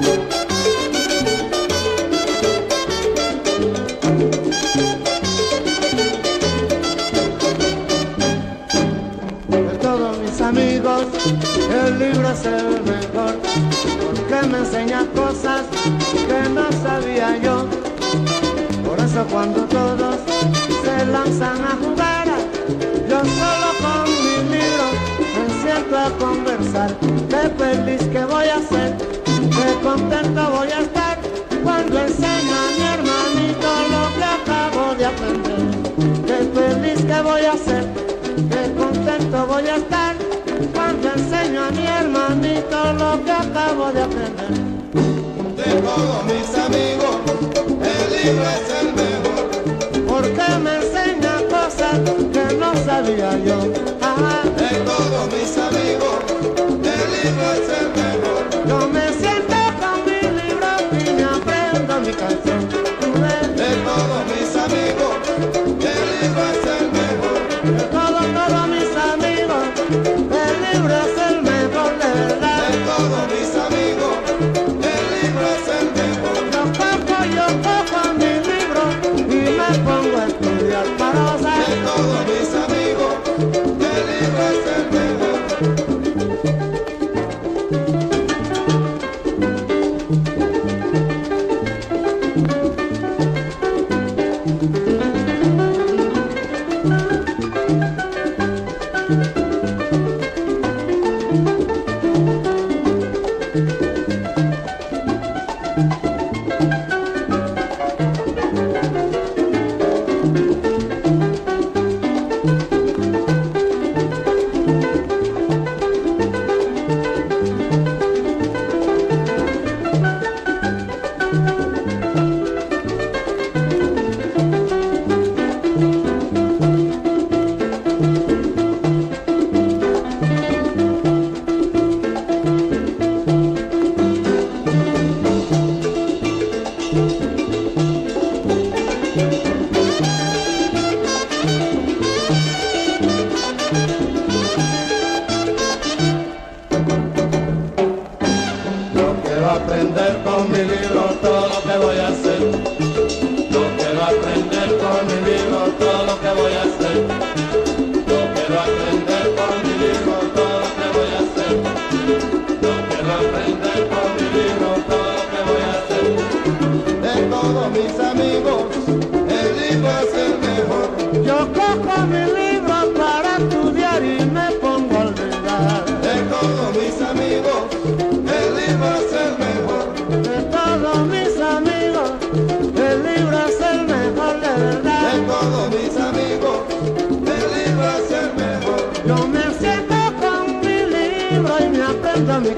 De todos mis amigos, el libro es el mejor, porque me enseña cosas que no sabía yo. Por eso cuando todos se lanzan a jugar, yo solo con mi libro me siento a conversar. Qué feliz que voy a ser, contento voy a estar cuando enseño a mi hermanito lo que acabo de aprender. Qué feliz que voy a ser, qué contento voy a estar cuando enseño a mi hermanito lo que acabo de aprender. De todos mis amigos, el libro es el mejor. Porque me enseña cosas que no sabía yo. Ajá. De todos mis amigos, aprender con mi libro todo lo que voy a hacer. nada